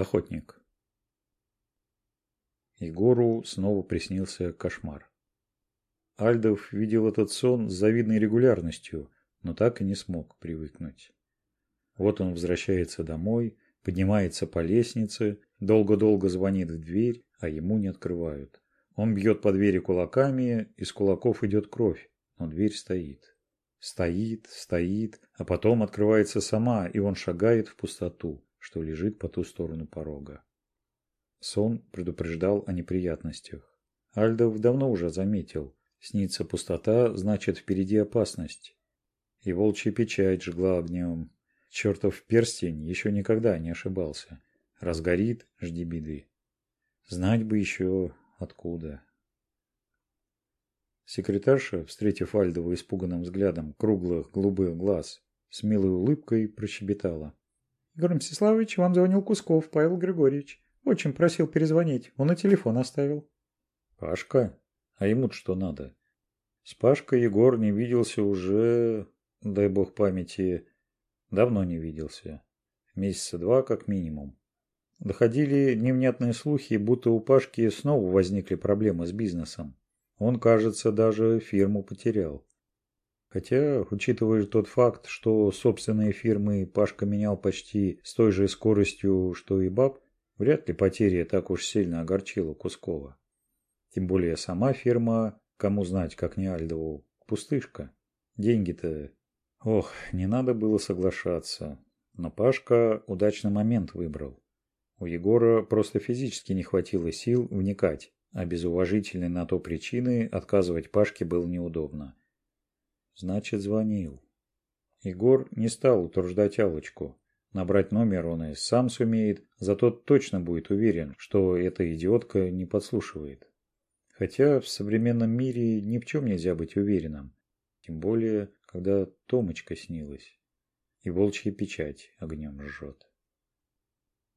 охотник егору снова приснился кошмар альдов видел этот сон с завидной регулярностью но так и не смог привыкнуть вот он возвращается домой поднимается по лестнице долго-долго звонит в дверь а ему не открывают он бьет по двери кулаками из кулаков идет кровь но дверь стоит стоит стоит а потом открывается сама и он шагает в пустоту что лежит по ту сторону порога. Сон предупреждал о неприятностях. Альдов давно уже заметил. Снится пустота, значит впереди опасность. И волчья печать жгла огнем. Чертов перстень еще никогда не ошибался. Разгорит, жди беды. Знать бы еще откуда. Секретарша, встретив Альдова испуганным взглядом круглых голубых глаз, с милой улыбкой прощебетала. Громсиславович вам звонил Кусков Павел Григорьевич. Очень просил перезвонить. Он и телефон оставил. Пашка? А ему что надо? С Пашкой Егор не виделся уже, дай бог памяти, давно не виделся. Месяца два как минимум. Доходили невнятные слухи, будто у Пашки снова возникли проблемы с бизнесом. Он, кажется, даже фирму потерял. Хотя, учитывая тот факт, что собственные фирмы Пашка менял почти с той же скоростью, что и баб, вряд ли потеря так уж сильно огорчила Кускова. Тем более сама фирма, кому знать, как не Альдову, пустышка. Деньги-то... Ох, не надо было соглашаться. Но Пашка удачный момент выбрал. У Егора просто физически не хватило сил вникать, а без уважительной на то причины отказывать Пашке было неудобно значит звонил. Егор не стал утруждать Алочку. Набрать номер он и сам сумеет, зато точно будет уверен, что эта идиотка не подслушивает. Хотя в современном мире ни в чем нельзя быть уверенным. Тем более, когда Томочка снилась. И волчья печать огнем жжет.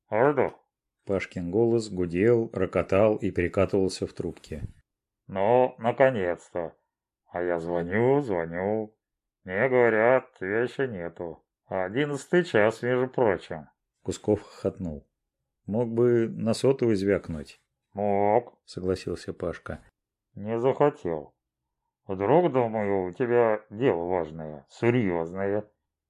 «Алло!» Пашкин голос гудел, рокотал и перекатывался в трубке. Но наконец-то! А я звоню, звоню. Мне говорят, вещи нету. Одиннадцатый час, между прочим. Кусков хохотнул. Мог бы на сотовый звякнуть. Мог, согласился Пашка. Не захотел. Вдруг, думаю, у тебя дело важное, серьезное.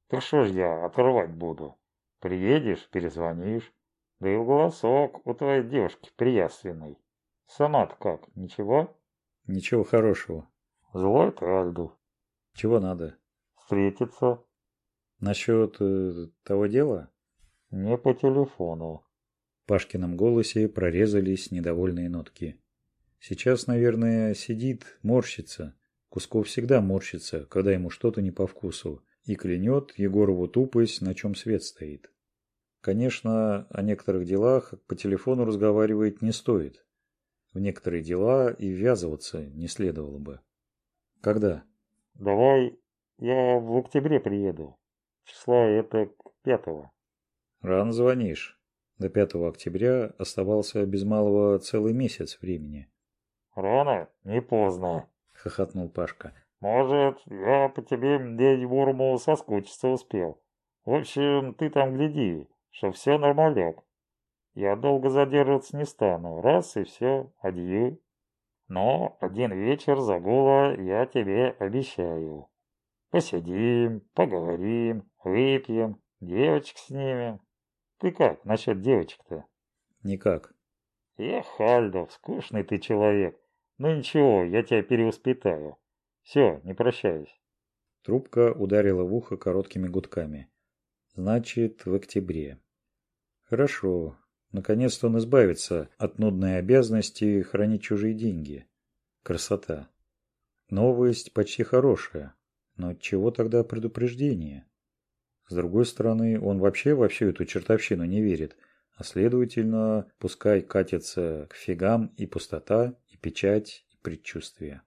Так что ж я открывать буду? Приедешь, перезвонишь. Да и голосок у твоей девушки приясленный. Сама-то как, ничего? Ничего хорошего, Злой Ральду. Чего надо? Встретиться. Насчет э, того дела? Не по телефону. В Пашкином голосе прорезались недовольные нотки. Сейчас, наверное, сидит, морщится. Кусков всегда морщится, когда ему что-то не по вкусу, и клянет Егорову тупость, на чем свет стоит. Конечно, о некоторых делах по телефону разговаривать не стоит. В некоторые дела и ввязываться не следовало бы. Когда? Давай я в октябре приеду. Числа это пятого. Рано звонишь. До пятого октября оставался без малого целый месяц времени. Рано, не поздно, хохотнул Пашка. Может, я по тебе, дядь Ворму, соскучиться успел. В общем, ты там гляди, что все нормалек. Я долго задерживаться не стану. Раз и все, адью но один вечер забыла я тебе обещаю. Посидим, поговорим, выпьем, девочек снимем. Ты как насчет девочек-то? Никак. Эх, скучный ты человек. Ну ничего, я тебя перевоспитаю. Все, не прощаюсь. Трубка ударила в ухо короткими гудками. Значит, в октябре. Хорошо, Наконец-то он избавится от нудной обязанности хранить чужие деньги. Красота. Новость почти хорошая, но чего тогда предупреждение? С другой стороны, он вообще во всю эту чертовщину не верит, а следовательно, пускай катится к фигам и пустота, и печать, и предчувствие.